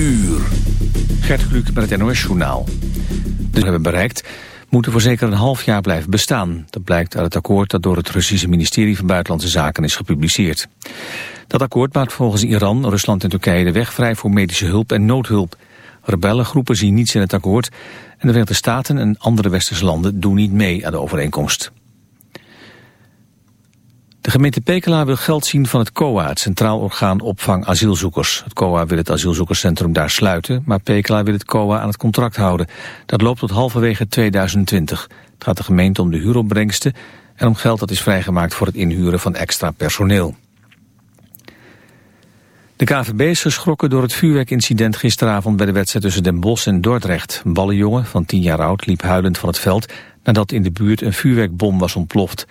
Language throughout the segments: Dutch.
uur. Gert Kluk met het NOS-journaal. De hebben bereikt moeten voor zeker een half jaar blijven bestaan. Dat blijkt uit het akkoord dat door het Russische ministerie van Buitenlandse Zaken is gepubliceerd. Dat akkoord maakt volgens Iran, Rusland en Turkije de weg vrij voor medische hulp en noodhulp. Rebellengroepen zien niets in het akkoord en de Verenigde Staten en andere westerse landen doen niet mee aan de overeenkomst. De gemeente Pekela wil geld zien van het COA, het Centraal Orgaan Opvang Asielzoekers. Het COA wil het asielzoekerscentrum daar sluiten, maar Pekela wil het COA aan het contract houden. Dat loopt tot halverwege 2020. Het gaat de gemeente om de huuropbrengsten en om geld dat is vrijgemaakt voor het inhuren van extra personeel. De KVB is geschrokken door het vuurwerkincident gisteravond bij de wedstrijd tussen Den Bosch en Dordrecht. Een ballenjongen van 10 jaar oud liep huilend van het veld nadat in de buurt een vuurwerkbom was ontploft.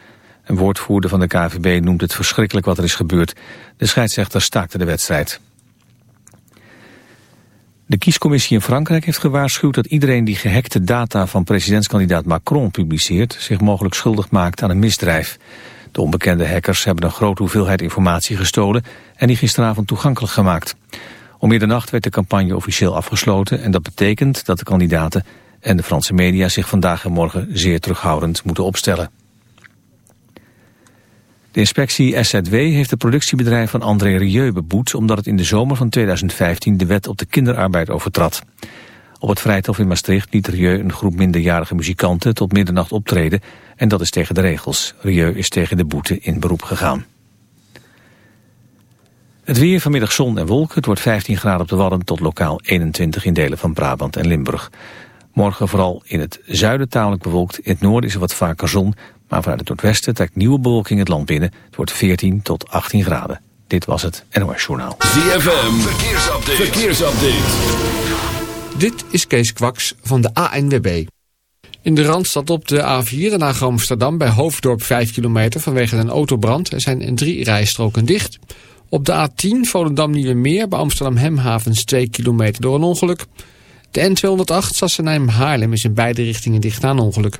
Een woordvoerder van de KVB noemt het verschrikkelijk wat er is gebeurd. De scheidsrechter staakte de wedstrijd. De kiescommissie in Frankrijk heeft gewaarschuwd dat iedereen die gehackte data van presidentskandidaat Macron publiceert zich mogelijk schuldig maakt aan een misdrijf. De onbekende hackers hebben een grote hoeveelheid informatie gestolen en die gisteravond toegankelijk gemaakt. Om middernacht werd de campagne officieel afgesloten en dat betekent dat de kandidaten en de Franse media zich vandaag en morgen zeer terughoudend moeten opstellen. De inspectie SZW heeft het productiebedrijf van André Rieu beboet... omdat het in de zomer van 2015 de wet op de kinderarbeid overtrad. Op het Vrijthof in Maastricht liet Rieu een groep minderjarige muzikanten... tot middernacht optreden en dat is tegen de regels. Rieu is tegen de boete in beroep gegaan. Het weer vanmiddag zon en wolken. Het wordt 15 graden op de Wadden tot lokaal 21 in delen van Brabant en Limburg. Morgen vooral in het zuiden tamelijk bewolkt. In het noorden is er wat vaker zon, maar vanuit het noordwesten trekt nieuwe bewolking het land binnen. Het wordt 14 tot 18 graden. Dit was het NOS Journaal. ZFM, verkeersupdate. verkeersupdate. Dit is Kees Kwaks van de ANWB. In de Randstad op de A4 naar Amsterdam bij Hoofddorp 5 kilometer vanwege een autobrand. Er zijn drie rijstroken dicht. Op de A10 Volendam Nieuwe Meer bij Amsterdam Hemhavens 2 kilometer door een ongeluk. De N208 Sassenheim Haarlem is in beide richtingen dicht aan ongeluk.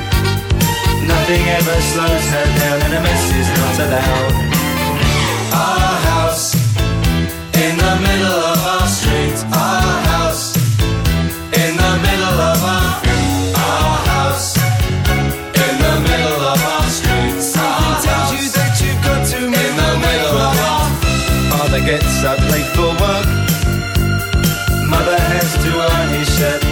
Nothing ever slows her down and a mess is not allowed. Our house in the middle of our street. Our house in the middle of our our house in the middle of our street. Something tells you that you've got to in the middle of our Father gets up late for work. Mother has to iron his shirt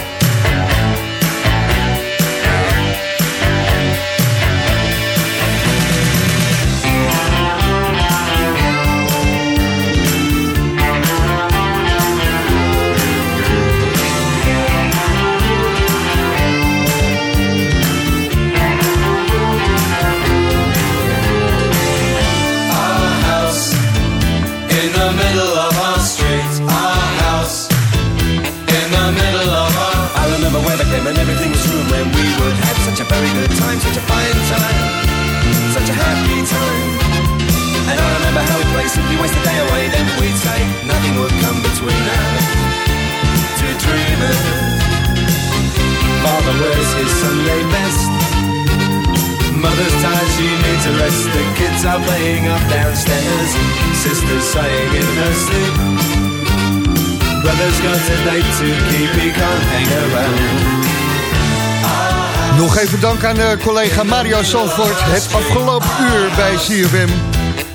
Middle of our street. Our house in the middle of our. I remember when I came and everything was room when we would have such a very good time, such a fine time, such a happy time. And I remember how we played simply waste the day away. Then we'd say nothing would come between us. Two dreamers. Father wears his Sunday best. Mother's tired, she a rest. The kids are playing up downstairs. Sister's sighing in her sleep. Brother's got a date to keep, he can't hang around. Nog even dank aan de collega Mario Zandvoort. Het afgelopen uur bij CFM.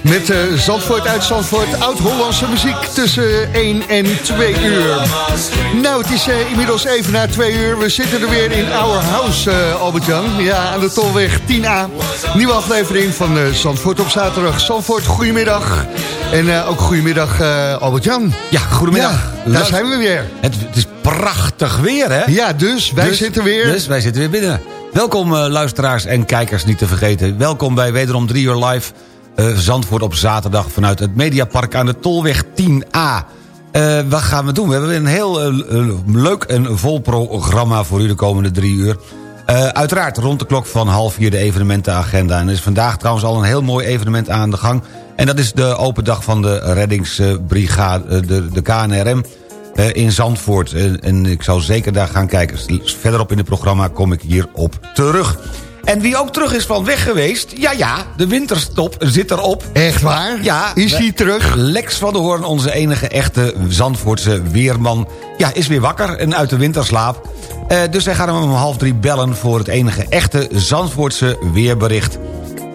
Met eh, Zandvoort uit Zandvoort. Oud-Hollandse muziek tussen 1 en 2 uur. Nou, het is eh, inmiddels even na 2 uur. We zitten er weer in Our House, eh, Albert-Jan. Ja, aan de Tolweg 10A. Nieuwe aflevering van eh, Zandvoort op zaterdag. Zandvoort, goedemiddag. En eh, ook goedemiddag, eh, Albert-Jan. Ja, goedemiddag. Ja, daar zijn we weer. Het, het is prachtig weer, hè? Ja, dus wij Dus- zitten weer. Dus wij zitten weer binnen. Welkom eh, luisteraars en kijkers niet te vergeten. Welkom bij wederom 3 uur live eh, Zandvoort op zaterdag... vanuit het Mediapark aan de Tolweg 10A. Eh, wat gaan we doen? We hebben een heel eh, leuk en vol programma voor u de komende drie uur. Uiteraard rond de klok van half vier de evenementenagenda. En er is vandaag trouwens al een heel mooi evenement aan de gang. En dat is de open dag van de reddingsbrigade, de, de KNRM... in Zandvoort. En, en ik zou zeker daar gaan kijken. Verderop in het programma kom ik hierop terug. En wie ook terug is van weg geweest... ja, ja, de winterstop zit erop. Echt waar? Ja, Is hij terug? Lex van der Hoorn, onze enige echte Zandvoortse weerman... ja, is weer wakker en uit de winterslaap. Eh, dus wij gaan hem om half drie bellen... voor het enige echte Zandvoortse weerbericht.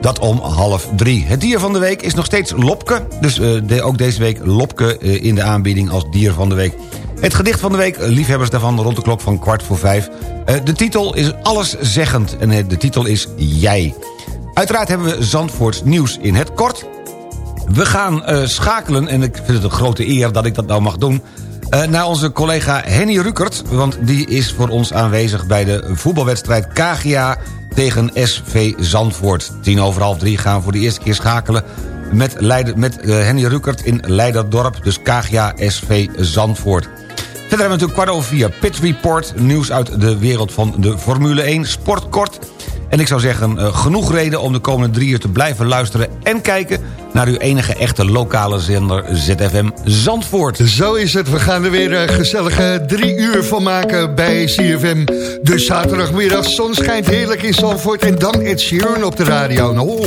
Dat om half drie. Het dier van de week is nog steeds Lopke. Dus eh, de- ook deze week Lopke eh, in de aanbieding als dier van de week. Het gedicht van de week, liefhebbers daarvan rond de klok van kwart voor vijf. Eh, de titel is alleszeggend en eh, de titel is Jij. Uiteraard hebben we Zandvoorts nieuws in het kort. We gaan eh, schakelen, en ik vind het een grote eer dat ik dat nou mag doen... eh, naar onze collega Henny Rukert, want die is voor ons aanwezig... bij de voetbalwedstrijd KGA tegen SV Zandvoort. Tien over half drie gaan we voor de eerste keer schakelen... met, Leiden, met eh, Henny Rukert in Leiderdorp, dus KGA SV Zandvoort. Verder hebben we natuurlijk kwart over vier Pit Report. Nieuws uit de wereld van de Formule 1. Sportkort. En ik zou zeggen, eh, genoeg reden om de komende drie uur te blijven luisteren... en kijken naar uw enige echte lokale zender ZFM Zandvoort. Zo is het. We gaan er weer een gezellige drie uur van maken bij CFM. Dus zaterdagmiddag, zon schijnt heerlijk in Zandvoort... en dan Ed Sheeran op de radio. Oh.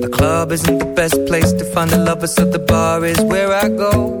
The club isn't the best place to find the lovers, so the bar is where I go.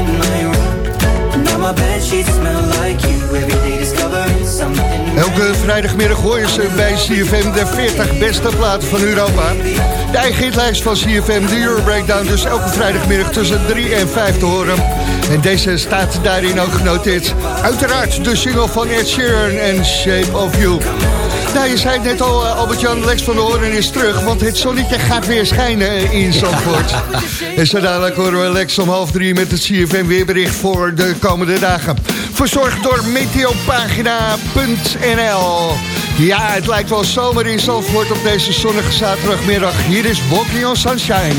Elke vrijdagmiddag hoor je ze bij CFM de 40 beste platen van Europa. De eigen hitlijst van CFM, de Euro Breakdown. Dus elke vrijdagmiddag tussen 3 en 5 te horen. En deze staat daarin ook genoteerd. Uiteraard de single van Ed Sheeran en Shape of You. Nou, je zei het net al, eh, Albert-Jan, Lex van de Hoorn is terug. Want het zonnetje gaat weer schijnen in Zandvoort. En zo dadelijk horen we Lex om half drie met het CFM weerbericht voor de komende dagen. Verzorgd door meteopagina.nl. Ja, het lijkt wel zomer in Zandvoort op deze zonnige zaterdagmiddag. Hier is Walking on Sunshine.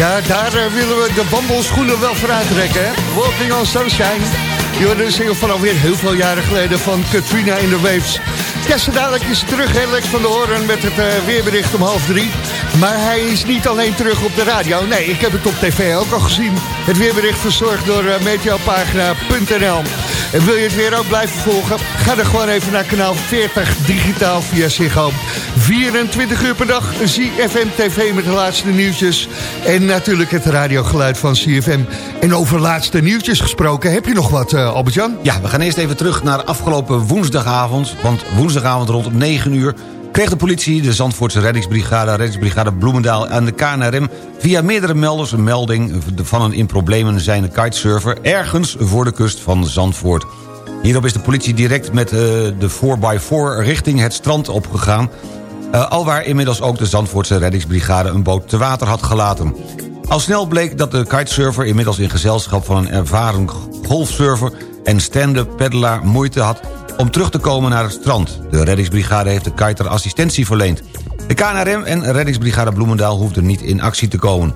Ja, daar eh, willen we de wandelschoenen wel voor uittrekken, hè? Walking on Sunshine. Hoorde een single van alweer heel veel jaren geleden van Katrina in the Waves. Ja, dadelijk is terug, hè, Lex van de Horen met het eh, weerbericht om half drie. Maar hij is niet alleen terug op de radio. Nee, ik heb het op tv ook al gezien. Het weerbericht verzorgd door uh, meteopagina.nl. En wil je het weer ook blijven volgen? Ga dan gewoon even naar kanaal 40 digitaal via Ziggo. 24 uur per dag ZFM TV met de laatste nieuwtjes. En natuurlijk het radiogeluid van CFM. En over laatste nieuwtjes gesproken, heb je nog wat, uh, Albert-Jan? Ja, we gaan eerst even terug naar afgelopen woensdagavond. Want woensdagavond rond 9 uur kreeg de politie, de Zandvoortse reddingsbrigade... reddingsbrigade Bloemendaal en de KNRM... via meerdere melders een melding van een in problemen zijnde kitesurfer... ergens voor de kust van Zandvoort. Hierop is de politie direct met uh, de 4x4 richting het strand opgegaan... Uh, alwaar inmiddels ook de Zandvoortse reddingsbrigade een boot te water had gelaten. Al snel bleek dat de kitesurfer inmiddels in gezelschap van een ervaren golfsurfer... en stand-up peddelaar moeite had om terug te komen naar het strand. De reddingsbrigade heeft de kiter assistentie verleend. De KNRM en reddingsbrigade Bloemendaal hoefden niet in actie te komen.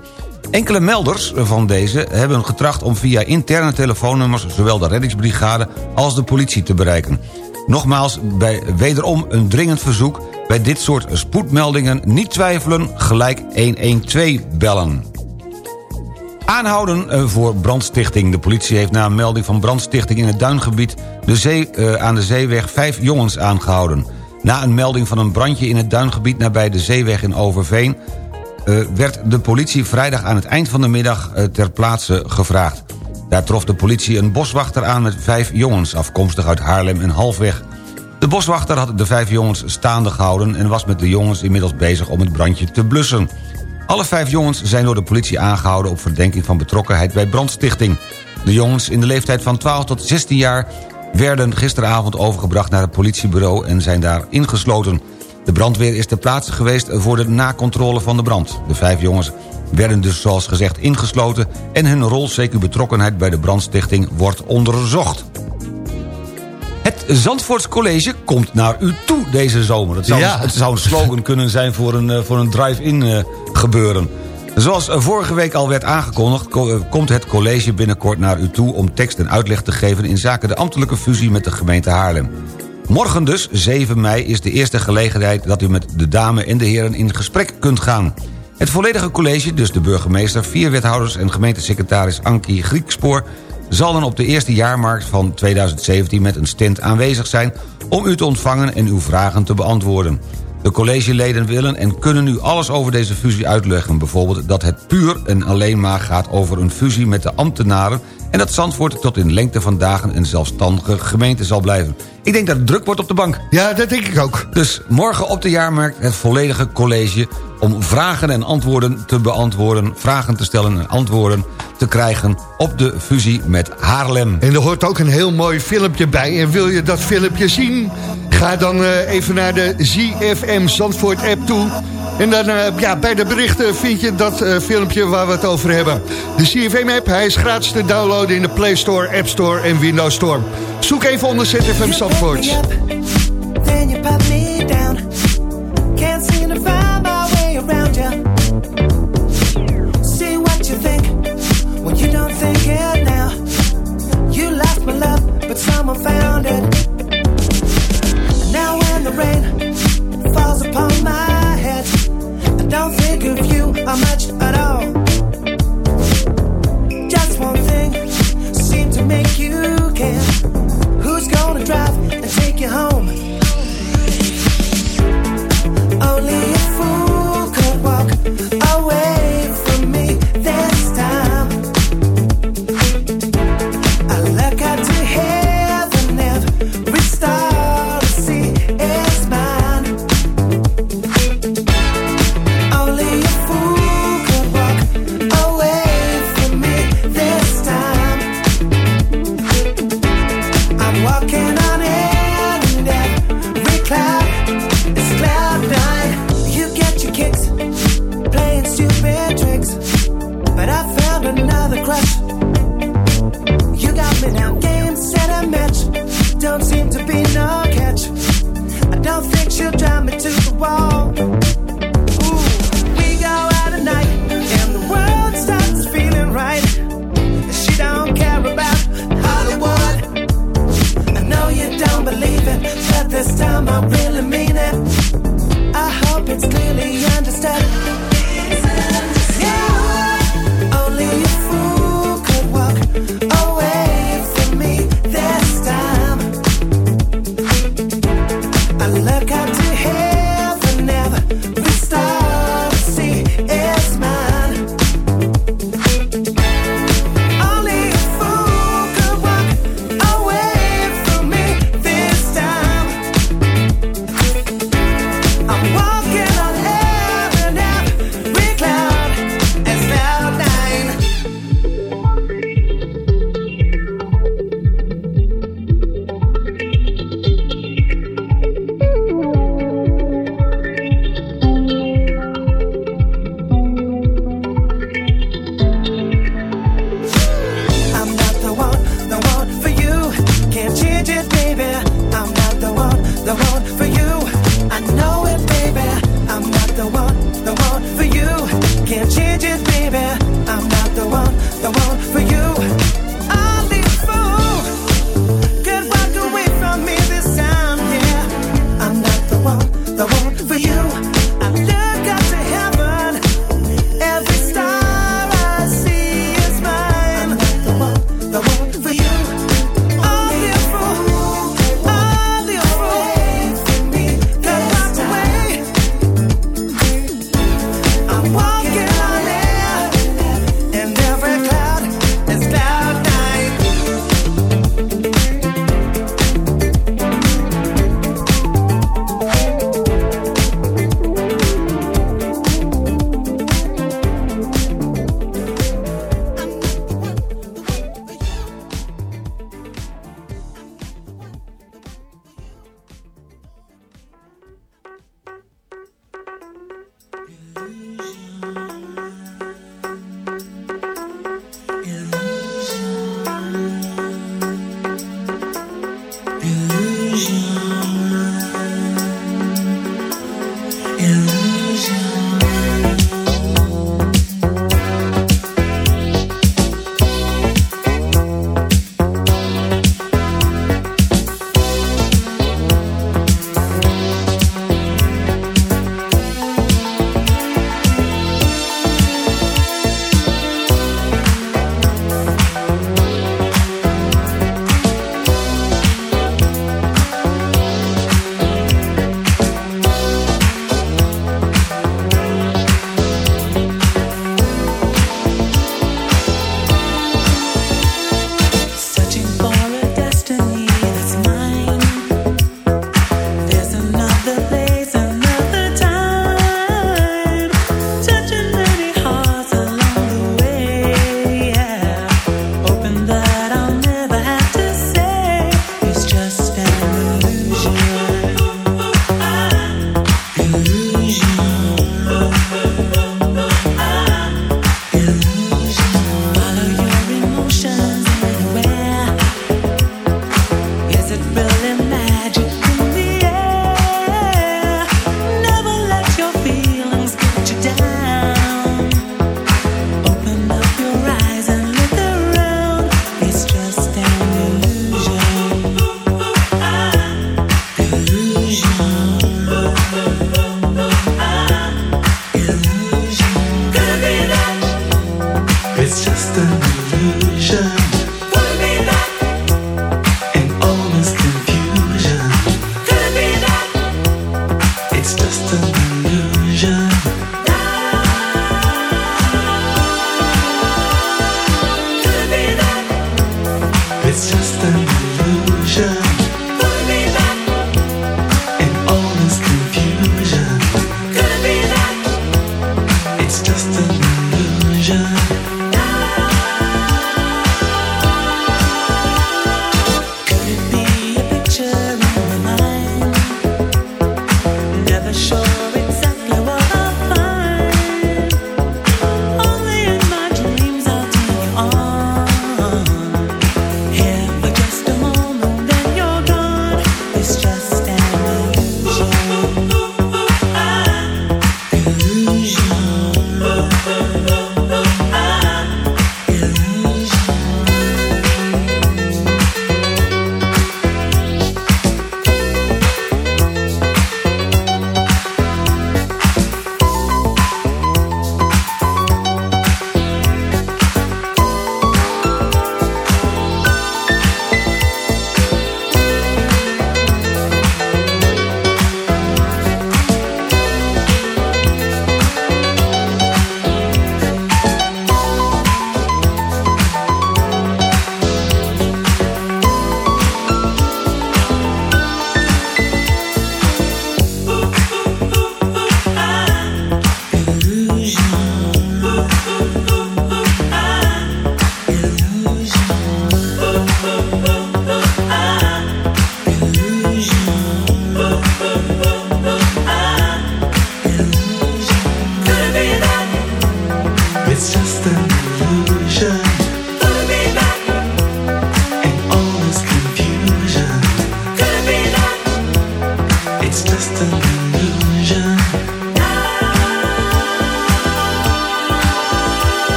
Enkele melders van deze hebben getracht om via interne telefoonnummers... zowel de reddingsbrigade als de politie te bereiken. Nogmaals, bij wederom een dringend verzoek... bij dit soort spoedmeldingen niet twijfelen, gelijk 112 bellen. Aanhouden eh, voor brandstichting. De politie heeft na een melding van brandstichting in het Duingebied... De zee, uh, aan de zeeweg vijf jongens aangehouden. Na een melding van een brandje in het Duingebied nabij de zeeweg in Overveen... Uh, werd de politie vrijdag aan het eind van de middag ter plaatse gevraagd. Daar trof de politie een boswachter aan met vijf jongens... afkomstig uit Haarlem en Halfweg. De boswachter had de vijf jongens staande gehouden... en was met de jongens inmiddels bezig om het brandje te blussen. Alle vijf jongens zijn door de politie aangehouden... op verdenking van betrokkenheid bij brandstichting. De jongens in de leeftijd van 12 tot 16 jaar... werden gisteravond overgebracht naar het politiebureau... en zijn daar ingesloten. De brandweer is ter plaatse geweest voor de nakontrole van de brand. De vijf jongens werden dus zoals gezegd ingesloten... en hun rol zeker betrokkenheid bij de brandstichting wordt onderzocht. Het Zandvoorts College komt naar u toe deze zomer. Het zou, Ja. het zou een slogan kunnen zijn voor een, eh, voor een drive-in eh, gebeuren. Zoals eh, vorige week al werd aangekondigd... ko- komt het college binnenkort naar u toe... om tekst en uitleg te geven in zaken de ambtelijke fusie met de gemeente Haarlem. Morgen dus, 7 mei, is de eerste gelegenheid... dat u met de dame en de heren in gesprek kunt gaan. Het volledige college, dus de burgemeester... vier wethouders en gemeentesecretaris Ankie Griekspoor... zal dan op de eerste jaarmarkt van 2017 met een stand aanwezig zijn... om u te ontvangen en uw vragen te beantwoorden. De collegeleden willen en kunnen u alles over deze fusie uitleggen. Bijvoorbeeld dat het puur en alleen maar gaat over een fusie met de ambtenaren... en dat Zandvoort tot in lengte van dagen een zelfstandige gemeente zal blijven. Ik denk dat het druk wordt op de bank. Ja, dat denk ik ook. Dus morgen op de jaarmarkt het volledige college... om vragen en antwoorden te beantwoorden... vragen te stellen en antwoorden te krijgen op de fusie met Haarlem. En er hoort ook een heel mooi filmpje bij. En wil je dat filmpje zien? Ga dan eh, even naar de ZFM Zandvoort app toe. En dan eh, ja, bij de berichten vind je dat eh, filmpje waar we het over hebben. De ZFM app, hij is gratis te downloaden in de Play Store, App Store en Windows Store. Zoek even onder ZFM Zandvoort. Found it. Now when the rain falls upon my don't think of you how much at all. Just one thing seemed to make you care. Who's gonna drive and take you home? Only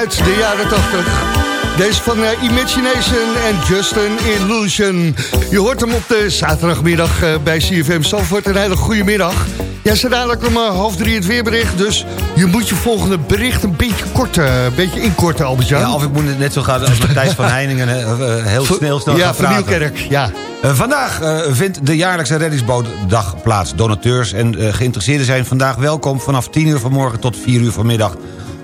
uit de jaren 80. Deze van eh, Imagination en Just an Illusion. Je hoort hem op de zaterdagmiddag eh, bij CFM Zandvoort. Een hele goede middag. Ja, ze dadelijk om eh, half drie het weerbericht. Dus je moet je volgende bericht een beetje kort, eh, een beetje inkorten, Albert-Jan. Ja, of ik moet het net zo gaan als Matthijs van Heiningen... heel snel, snel Ja, van praten. Nieuwkerk, ja. Vandaag vindt de jaarlijkse reddingsbootdag plaats. Donateurs en geïnteresseerden zijn vandaag welkom... vanaf 10 uur vanmorgen tot 4 uur vanmiddag...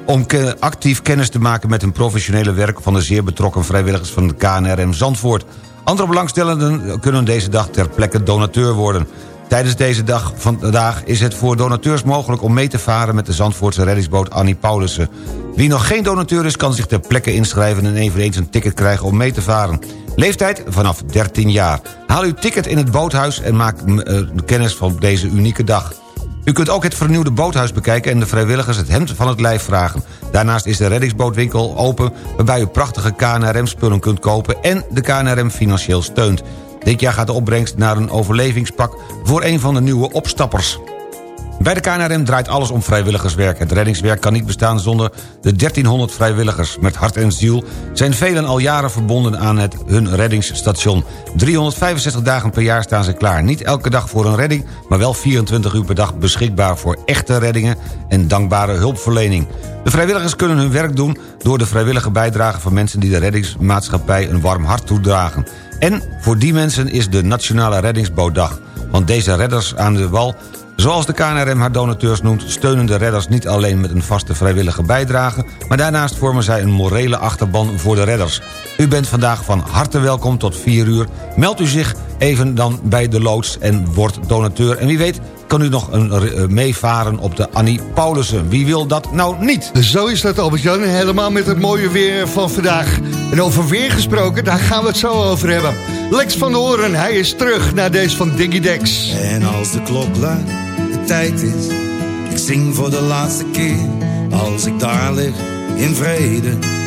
om actief kennis te maken met een professionele werk... van de zeer betrokken vrijwilligers van de KNRM Zandvoort. Andere belangstellenden kunnen deze dag ter plekke donateur worden. Tijdens deze dag vandaag is het voor donateurs mogelijk om mee te varen... met de Zandvoortse reddingsboot Annie Paulussen. Wie nog geen donateur is, kan zich ter plekke inschrijven... en eveneens een ticket krijgen om mee te varen. Leeftijd vanaf 13 jaar. Haal uw ticket in het boothuis en maak eh, kennis van deze unieke dag. U kunt ook het vernieuwde boothuis bekijken... en de vrijwilligers het hemd van het lijf vragen. Daarnaast is de reddingsbootwinkel open... waarbij u prachtige KNRM-spullen kunt kopen... en de KNRM financieel steunt. Dit jaar gaat de opbrengst naar een overlevingspak... voor een van de nieuwe opstappers. Bij de KNRM draait alles om vrijwilligerswerk. Het reddingswerk kan niet bestaan zonder de 1300 vrijwilligers. Met hart en ziel zijn velen al jaren verbonden aan het, hun reddingsstation. 365 dagen per jaar staan ze klaar. Niet elke dag voor een redding, maar wel 24 uur per dag beschikbaar... voor echte reddingen en dankbare hulpverlening. De vrijwilligers kunnen hun werk doen door de vrijwillige bijdrage van mensen... die de reddingsmaatschappij een warm hart toedragen. En voor die mensen is de Nationale Reddingsbootdag. Want deze redders aan de wal Zoals de KNRM haar donateurs noemt... steunen de redders niet alleen met een vaste vrijwillige bijdrage... maar daarnaast vormen zij een morele achterban voor de redders. U bent vandaag van harte welkom tot 4 uur. Meld u zich even dan bij de loods en wordt donateur. En wie weet kan u nog een, eh, meevaren op de Annie Paulussen. Wie wil dat nou niet? Zo is dat, Albert-Jan. Helemaal met het mooie weer van vandaag. En over weer gesproken, daar gaan we het zo over hebben. Lex van der Hoorn, hij is terug naar deze van Diggy Dex. En als de klok luidt, de tijd is, ik zing voor de laatste keer. Als ik daar lig, in vrede,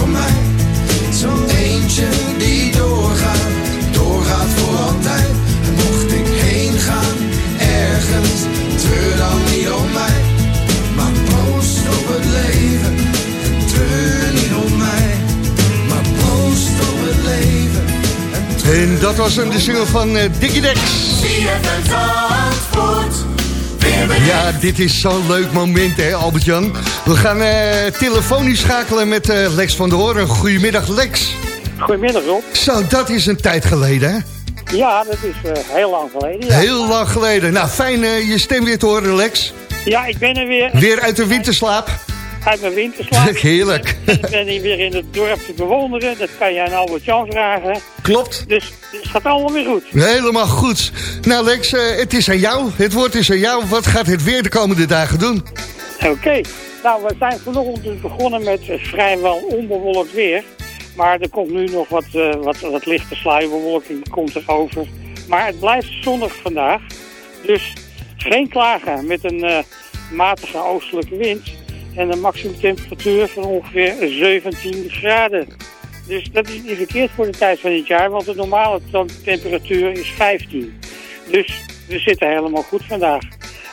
voor mij. Zo'n eentje die doorgaat, doorgaat voor altijd. En mocht ik heen gaan, ergens, treur dan niet om mij. Maar post op het leven, en treur niet om mij. Maar post op het leven. En, dat was een de single van eh, uh, Diggy Dex. Zie het. Ja, dit is zo'n leuk moment, hè, Albert-Jan. We gaan uh, telefonisch schakelen met uh, Lex van der Hoorn. Goedemiddag, Lex. Goedemiddag, Rob. Zo, dat is een tijd geleden, hè? Ja, dat is uh, heel lang geleden. Ja. Heel lang geleden. Nou, fijn je stem weer te horen, Lex. Ja, ik ben er weer. Weer uit de winterslaap. Uit mijn winterslaap. Heerlijk. Ik ben hier weer in het dorp te bewonderen. Dat kan jij aan Albert Jan vragen. Klopt. Dus het gaat allemaal weer goed. Helemaal goed. Nou Lex, uh, het is aan jou. Het woord is aan jou. Wat gaat het weer de komende dagen doen? Oké. Okay. Nou, we zijn vanochtend dus begonnen met vrijwel onbewolkt weer. Maar er komt nu nog wat, uh, wat, wat lichte sluierbewolking komt er over. Maar het blijft zonnig vandaag. Dus geen klagen met een uh, matige oostelijke wind. En een maximumtemperatuur van ongeveer 17 graden. Dus dat is niet verkeerd voor de tijd van dit jaar, want de normale temperatuur is 15. Dus we zitten helemaal goed vandaag.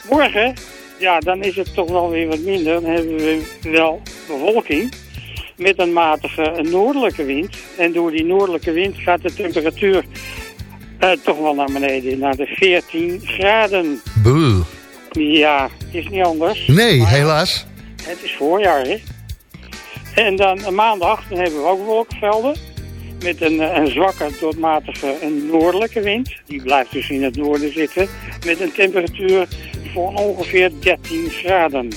Morgen, ja, dan is het toch wel weer wat minder. Dan hebben we wel bewolking met een matige noordelijke wind. En door die noordelijke wind gaat de temperatuur uh, toch wel naar beneden, naar de 14 graden. Boe. Ja, het is niet anders. Nee, maar, helaas. Het is voorjaar, hè. En dan maandag, dan hebben we ook wolkenvelden. Met een, een zwakke tot matige een noordelijke wind. Die blijft dus in het noorden zitten. Met een temperatuur van ongeveer 13 graden.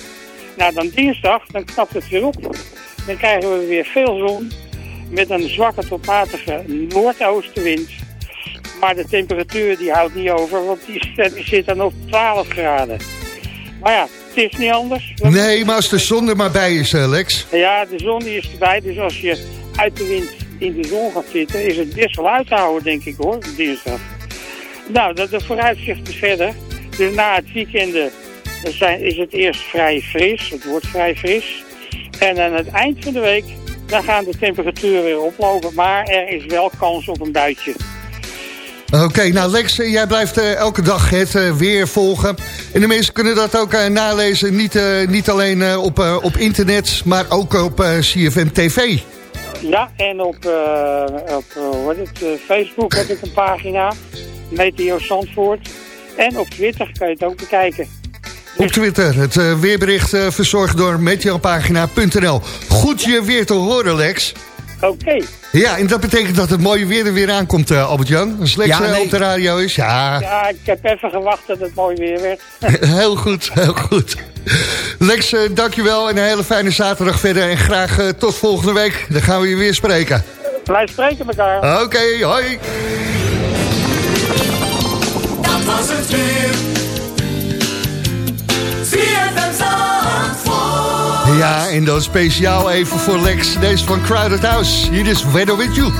Nou, dan dinsdag, dan knapt het weer op. Dan krijgen we weer veel zon. Met een zwakke tot matige noordoostenwind. Maar de temperatuur die houdt niet over, want die, die zit dan op 12 graden. Maar ja, het is niet anders. Nee, maar als de zon er maar bij is, Lex. Ja, de zon die is erbij. Dus als je uit de wind in de zon gaat zitten, is het best wel uit te houden, denk ik hoor, dinsdag. Nou, de, de vooruitzichten verder. Dus na het weekend zijn, is het eerst vrij fris. Het wordt vrij fris. En aan het eind van de week, dan gaan de temperaturen weer oplopen. Maar er is wel kans op een buitje. Oké, okay, nou Lex, jij blijft uh, elke dag het uh, weer volgen. En de mensen kunnen dat ook uh, nalezen, niet, niet alleen op, op internet, maar ook op CFM TV. Ja, en op, op wat het, Facebook heb ik een pagina, Meteo Zandvoort. En op Twitter kan je het ook bekijken. Op Twitter, het weerbericht verzorgd door meteopagina.nl. Goed je weer te horen, Lex. Oké. Okay. Ja, en dat betekent dat het mooie weer er weer aankomt, uh, Albert-Jan. Als Lex ja, nee. op de radio is, ja. Ja, ik heb even gewacht dat het mooi weer werd. heel goed, heel goed. Lex, uh, dankjewel en een hele fijne zaterdag verder. En graag uh, tot volgende week. Dan gaan we je weer spreken. Blijf spreken elkaar. Oké, okay, hoi. Dat was het weer. Ja, en dan speciaal even voor Lex. Deze van Crowded House. Hier is Weather With You.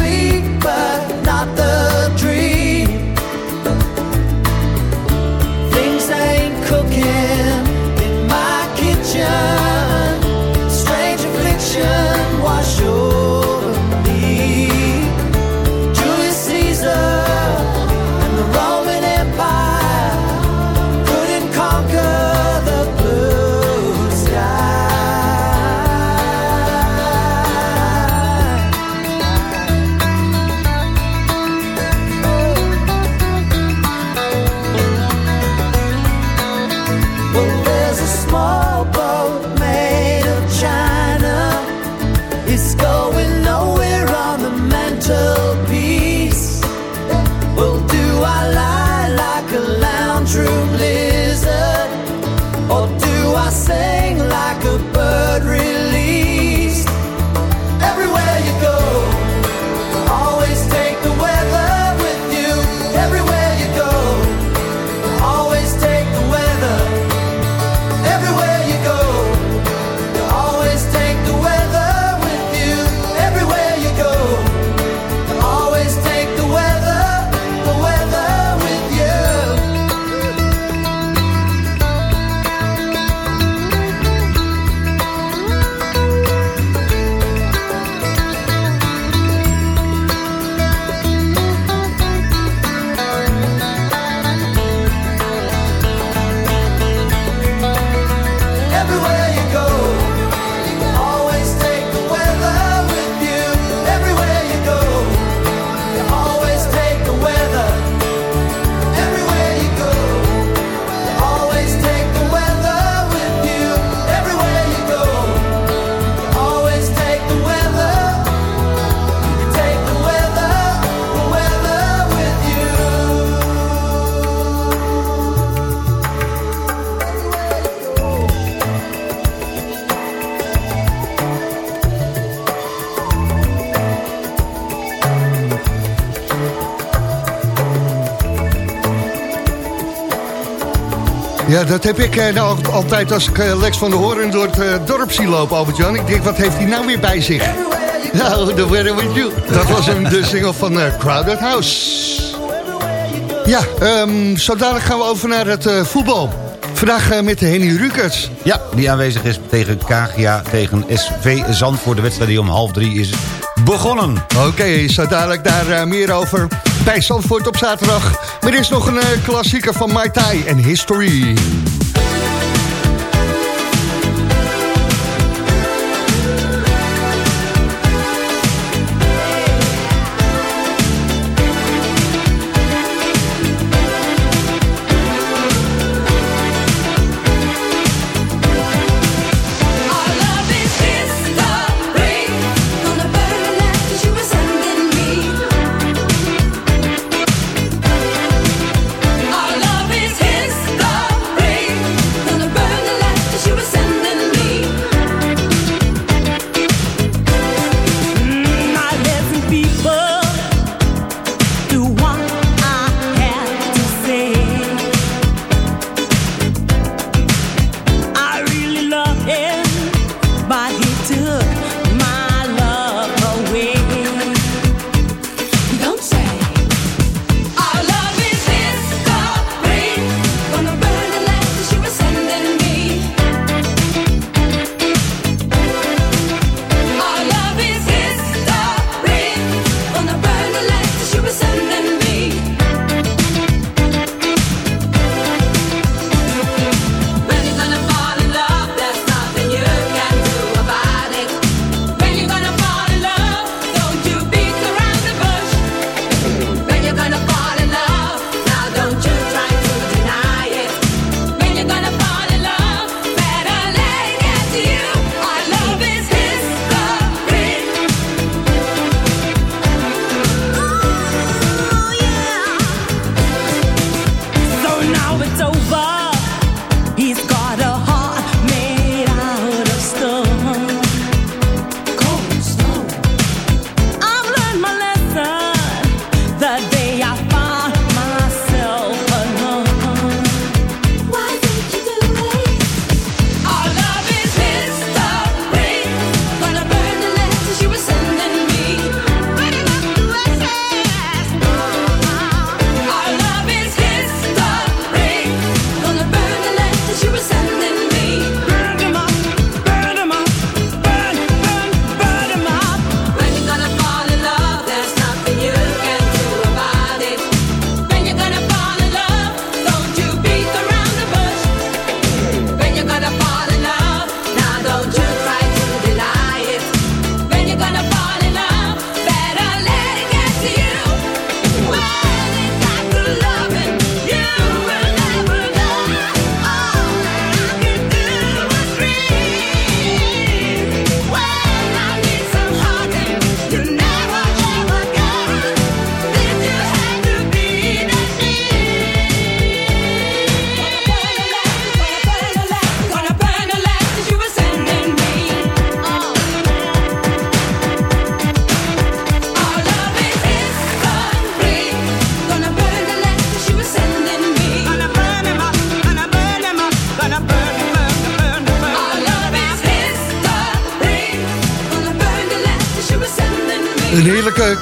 Sleep, but not the dream. Ja, dat heb ik eh, nou, altijd als ik eh, Lex van der Hoorn door het eh, dorp zie lopen, Albert-Jan. Ik denk, wat heeft hij nou weer bij zich? Nou, The Weather With You. Dat was hem, de single van eh, Crowded House. Ja, ehm zo dadelijk gaan we over naar het voetbal. Vandaag eh, met Henny Rukers. Ja, die aanwezig is tegen KGA, tegen SV Zandvoort. De wedstrijd die om half drie is begonnen. Oké, zo dadelijk daar meer over bij Zandvoort op zaterdag. Maar er is nog een eh, klassieker van Mai Tai en History.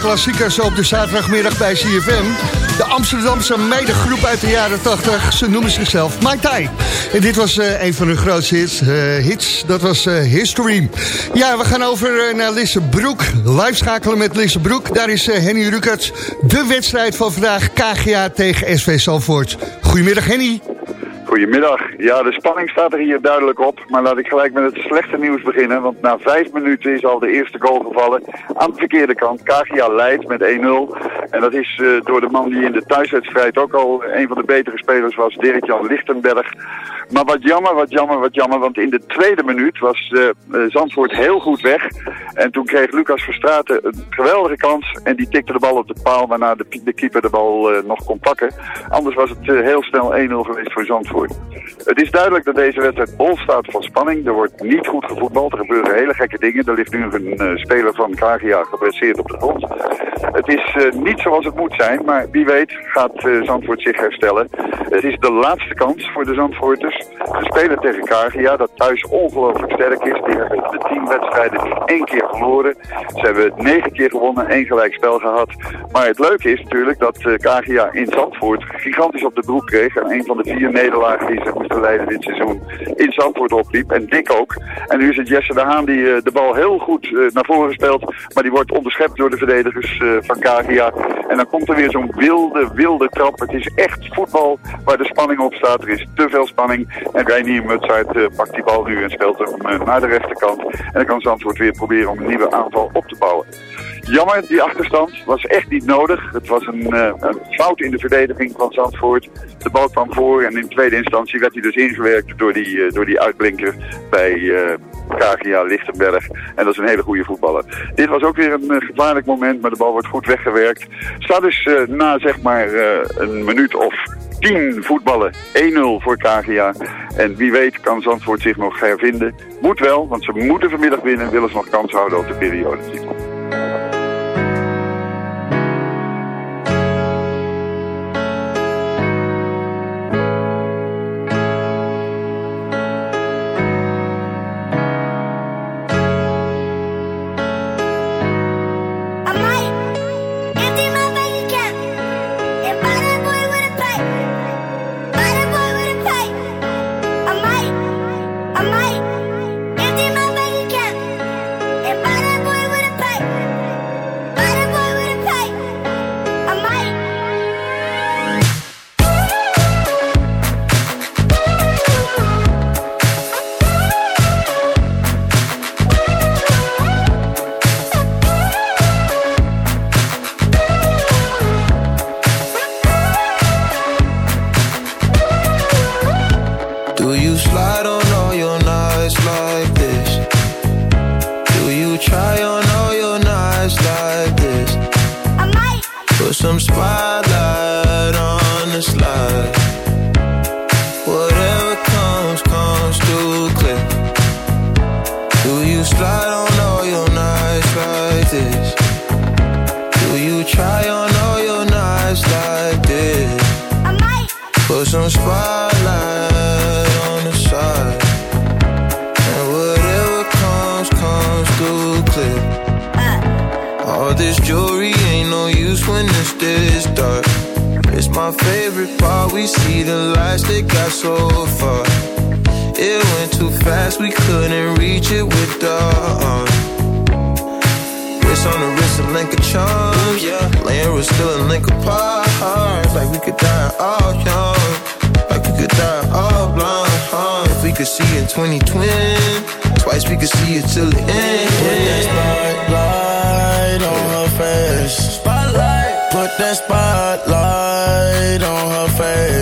Heerlijke klassieker zo op de zaterdagmiddag bij CFM. De Amsterdamse meidengroep uit de jaren 80. Ze noemen zichzelf Tai. En dit was eh, een van hun grootste hits. eh, hits. Dat was eh, History. Ja, we gaan over naar Lissebroek. Live schakelen met Lissebroek. Daar is Henny Rukerts. De wedstrijd van vandaag. KGA tegen SV Zalvoort. Goedemiddag Henny. Goedemiddag. Ja, de spanning staat er hier duidelijk op. Maar laat ik gelijk met het slechte nieuws beginnen. Want na vijf minuten is al de eerste goal gevallen. Aan de verkeerde kant. Kagia leidt met 1-0. En dat is eh, door de man die in de thuiswedstrijd ook al een van de betere spelers was. Dirk-Jan Lichtenberg. Maar wat jammer, wat jammer, wat jammer. Want in de tweede minuut was eh, eh, Zandvoort heel goed weg. En toen kreeg Lucas Verstraeten een geweldige kans. En die tikte de bal op de paal. Waarna de, de keeper de bal nog kon pakken. Anders was het heel snel 1-0 geweest voor Zandvoort. Het is duidelijk dat deze wedstrijd bol staat van spanning. Er wordt niet goed gevoetbald. Er gebeuren hele gekke dingen. Er ligt nu een speler van Kagia geblesseerd op de grond. Het is eh, zoals het moet zijn, maar wie weet gaat eh, Zandvoort zich herstellen. Het is de laatste kans voor de Zandvoorters. Ze spelen tegen Kagia, dat thuis ongelooflijk sterk is. Die hebben de tien wedstrijden één keer verloren. Ze hebben negen keer gewonnen, één gelijk spel gehad. Maar het leuke is natuurlijk dat Kagia in Zandvoort gigantisch op de broek kreeg. En een van de vier nederlagen die ze moesten leiden dit seizoen in Zandvoort opliep. En Dick ook. En nu is het Jesse de Haan die eh, de bal heel goed naar voren speelt. Maar die wordt onderschept door de verdedigers van Kagia. En dan komt er weer zo'n wilde, wilde trap. Het is echt voetbal waar de spanning op staat. Er is te veel spanning. En Reinier Mutsaert eh, pakt die bal nu en speelt hem eh, naar de rechterkant. En dan kan Zandvoort weer proberen om een nieuwe aanval op te bouwen. Jammer, die achterstand was echt niet nodig. Het was een, eh, een fout in de verdediging van Zandvoort. De bal kwam voor en in tweede instantie werd hij dus ingewerkt door die, eh, door die uitblinker bij uh, Lichtenberg. En dat is een hele goede voetballer. Dit was ook weer een gevaarlijk moment, maar de bal wordt goed weggewerkt. Staat dus na zeg maar een minuut of 10 voetballen 1-0 voor Kagia. En wie weet kan Zandvoort zich nog hervinden. Moet wel, want ze moeten vanmiddag winnen. Willen ze nog kans houden op de periodetitel. Do you slide on all your nights like this? Do you try on all your nights like this? I might. Put some spotlight favorite part. We see the lights that got so far. It went too fast, we couldn't reach it with the arm. Wrist on the wrist, a link of charms. Yeah, laying was still a link apart. Like we could die all young, like we could die all blind. Huh? If we could see in 2020, twice we could see it till the end. Put that spotlight on her face. Spotlight. Put that spotlight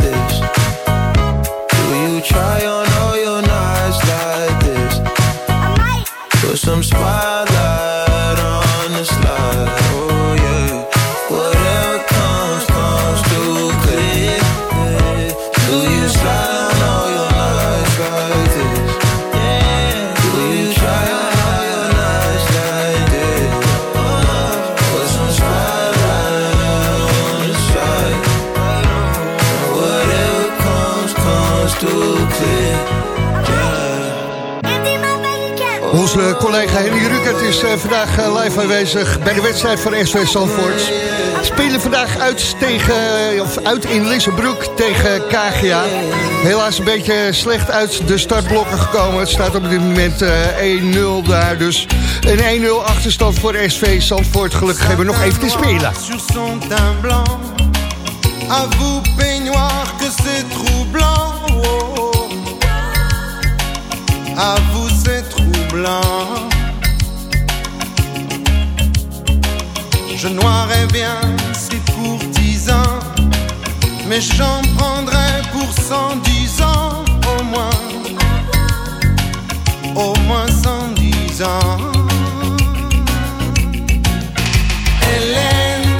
you try on all your nights like this? Put some spotlight Onze collega Henny Rukert is eh, vandaag eh, live aanwezig bij de wedstrijd van SV Zandvoort. Spelen vandaag uit, tegen, of uit in Lissabroek tegen KGA. Helaas een beetje slecht uit de startblokken gekomen. Het staat op dit moment eh, 1-0 daar. Dus een 1-0 achterstand voor SV Zandvoort. Gelukkig hebben we nog even te spelen. À vous, peignoir, que c'est troublant. oh, oh. À vous. Je noirais bien ces courtisans, mais j'en prendrais pour cent dix ans au moins. Au moins cent dix ans. Hélène,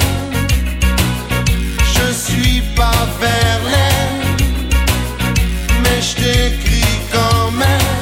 je suis pas Verlaine, mais je t'écris quand même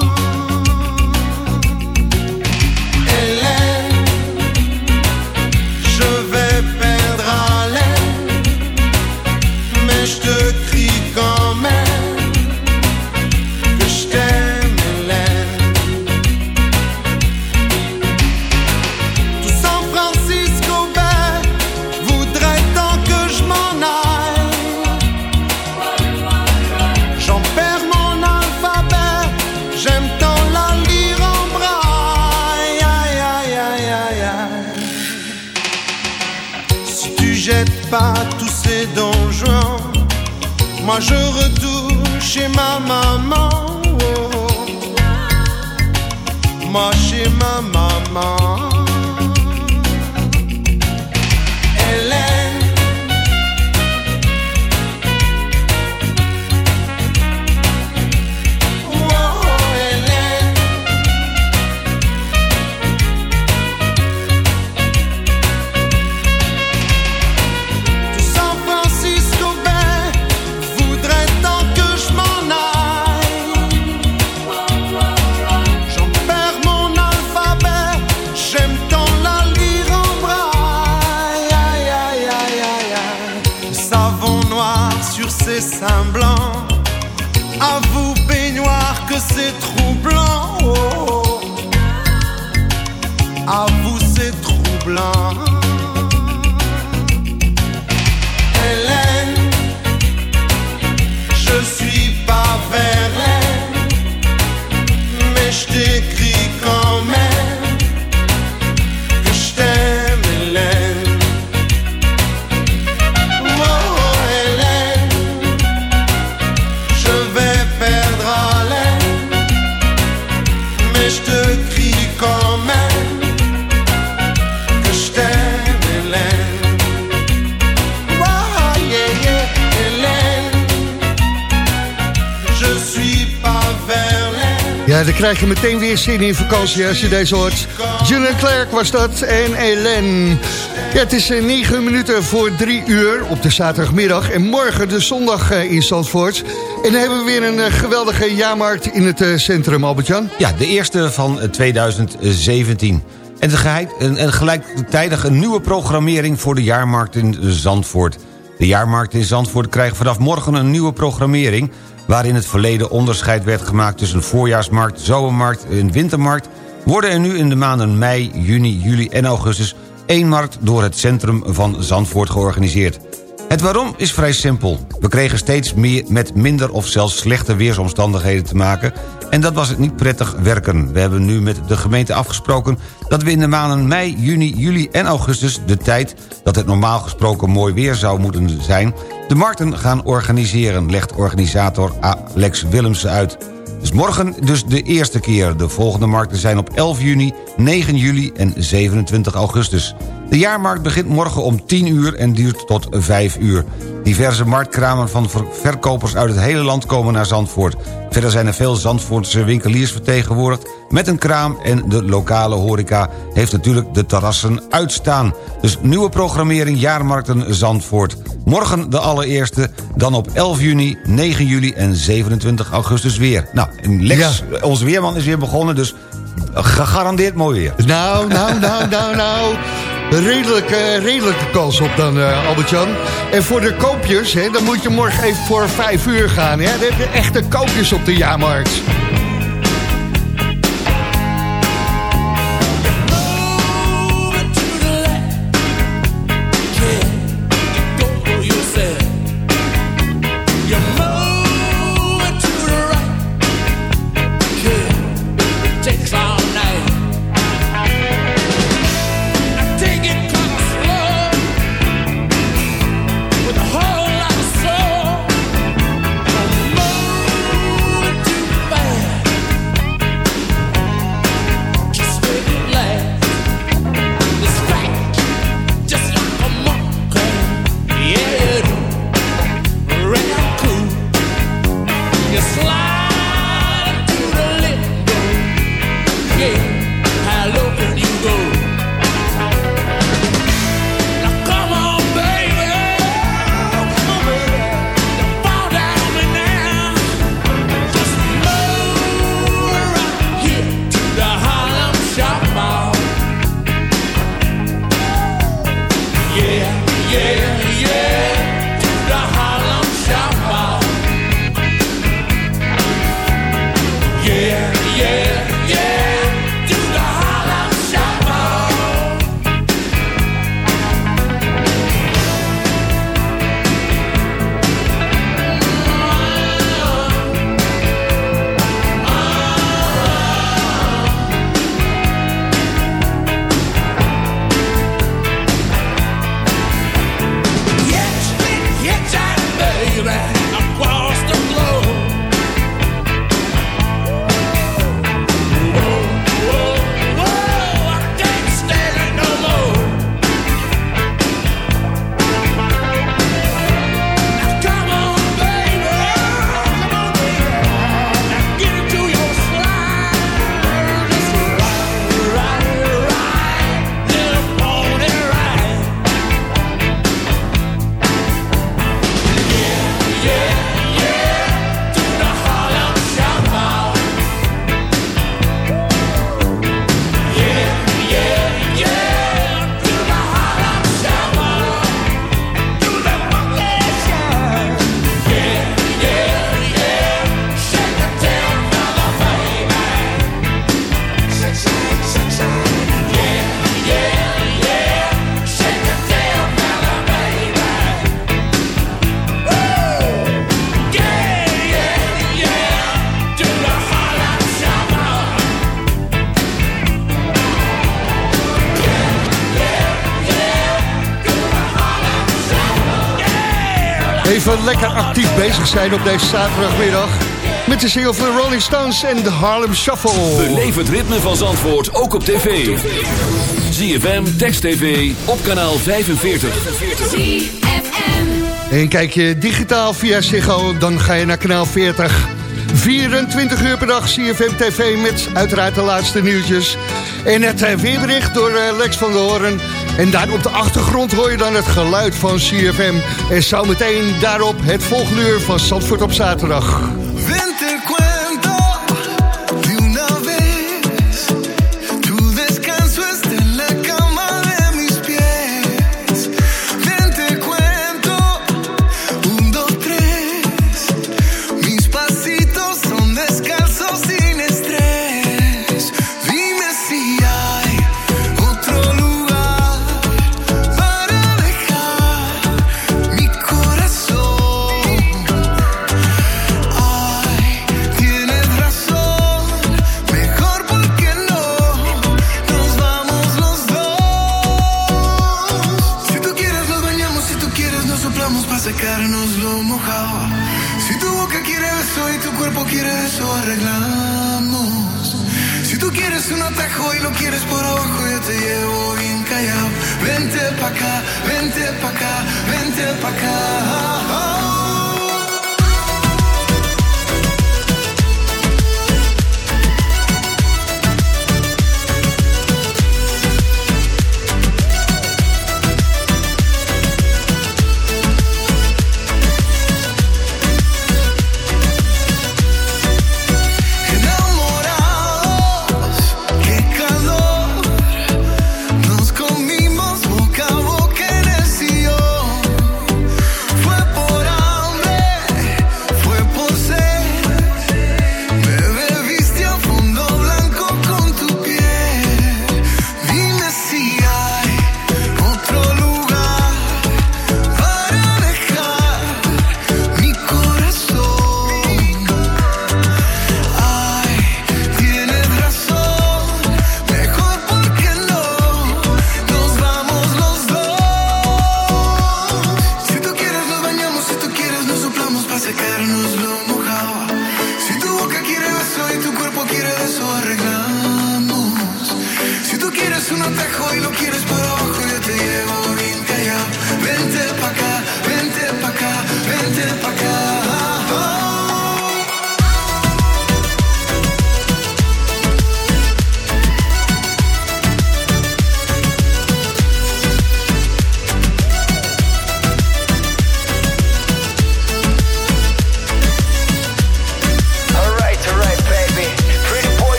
maman, oh, oh. Mushy mama. Krijg je meteen weer zin in vakantie als je deze hoort. Julian Clark was dat en Hélène. Het is eh, 9 minuten voor 3 uur op de zaterdagmiddag. En morgen de zondag eh, in Zandvoort. En dan hebben we weer een eh, geweldige jaarmarkt in het eh, centrum, Albert-Jan. Ja, de eerste van eh, 2017. En, tegelijk, en, en gelijktijdig een nieuwe programmering voor de jaarmarkt in Zandvoort. De jaarmarkt in Zandvoort krijgt vanaf morgen een nieuwe programmering... waarin het verleden onderscheid werd gemaakt tussen voorjaarsmarkt, zomermarkt en wintermarkt... worden er nu in de maanden mei, juni, juli en augustus... één markt door het centrum van Zandvoort georganiseerd. Het waarom is vrij simpel. We kregen steeds meer met minder of zelfs slechte weersomstandigheden te maken... en dat was het niet prettig werken. We hebben nu met de gemeente afgesproken dat we in de maanden mei, juni, juli en augustus... de tijd dat het normaal gesproken mooi weer zou moeten zijn... de markten gaan organiseren, legt organisator Alex Willemsen uit. Dus morgen dus de eerste keer. De volgende markten zijn op 11 juni, 9 juli en 27 augustus. De jaarmarkt begint morgen om 10 uur en duurt tot 5 uur. Diverse marktkramen van verkopers uit het hele land komen naar Zandvoort. Verder zijn er veel Zandvoortse winkeliers vertegenwoordigd... met een kraam en de lokale horeca heeft natuurlijk de terrassen uitstaan. Dus nieuwe programmering Jaarmarkten Zandvoort. Morgen de allereerste, dan op 11 juni, 9 juli en 27 augustus weer. Nou, Lex, onze weerman is weer begonnen, dus gegarandeerd mooi weer. Nou, nou, nou, nou, nou redelijke, redelijke kans op dan, uh, Albert-Jan. En voor de koopjes, hè, dan moet je morgen even voor vijf uur gaan. Hè? Dan echte koopjes op de jaarmarkt. We lekker actief bezig zijn op deze zaterdagmiddag. Met de single van Rolling Stones en de Harlem Shuffle. Beleef het ritme van Zandvoort ook op tv. ZFM, Text TV, op kanaal 45. En kijk je digitaal via Ziggo, dan ga je naar kanaal 40. 24 uur per dag CFM TV met uiteraard de laatste nieuwtjes. En het eh, weerbericht door eh, Lex van der Hoorn. En daar op de achtergrond hoor je dan het geluid van CFM. En zometeen daarop het volgende uur van Zandvoort op zaterdag.